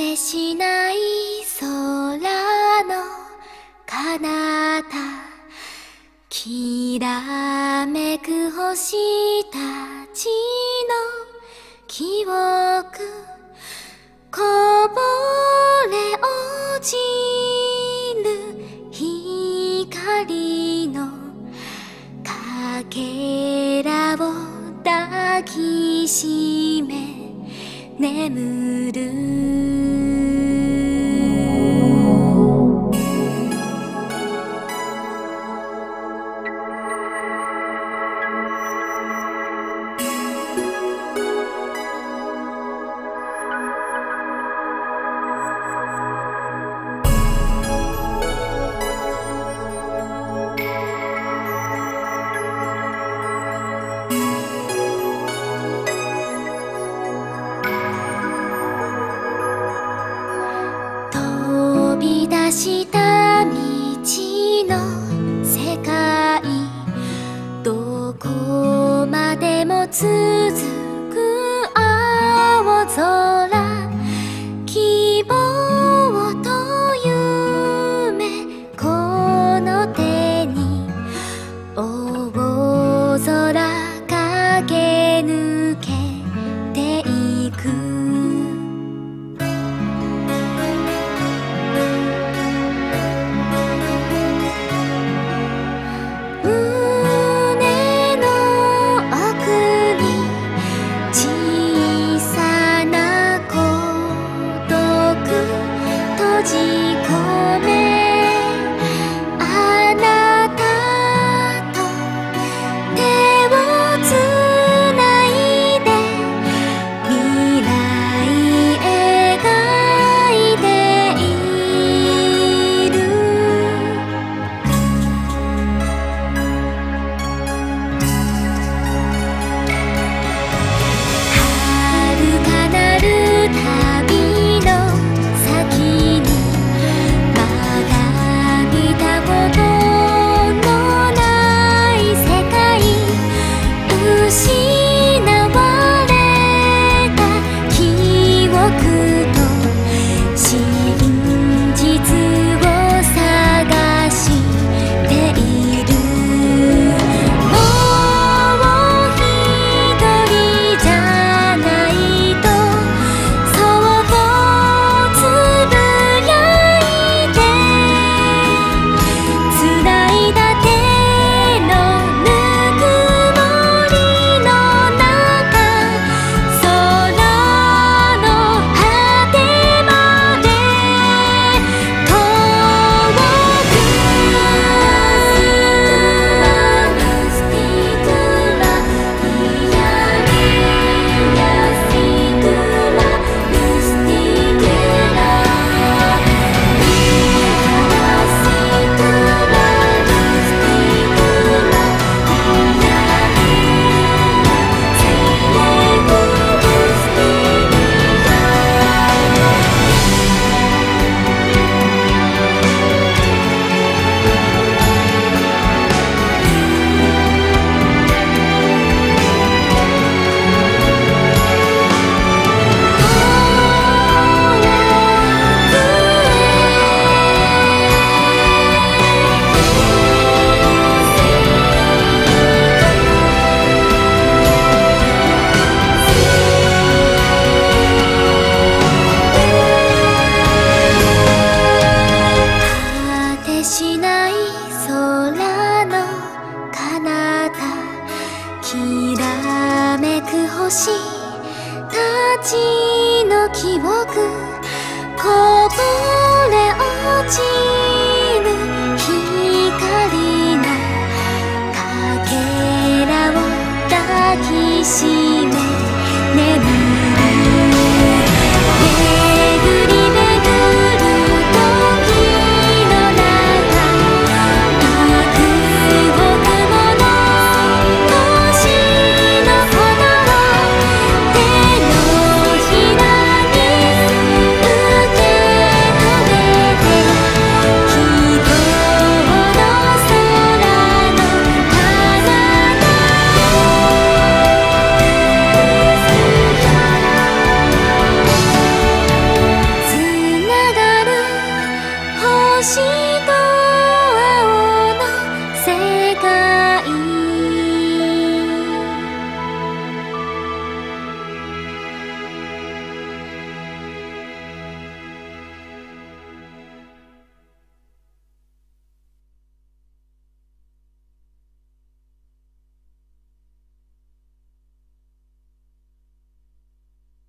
てしない空の彼方きらめく星たちの記憶こぼれ落ちる光のかけらを抱きしめ眠る続く青空希望と夢この手に大空駆け抜けていく空の彼方きらめく星たちの記憶こぼれ落ちぬ光がかけらを抱きしめ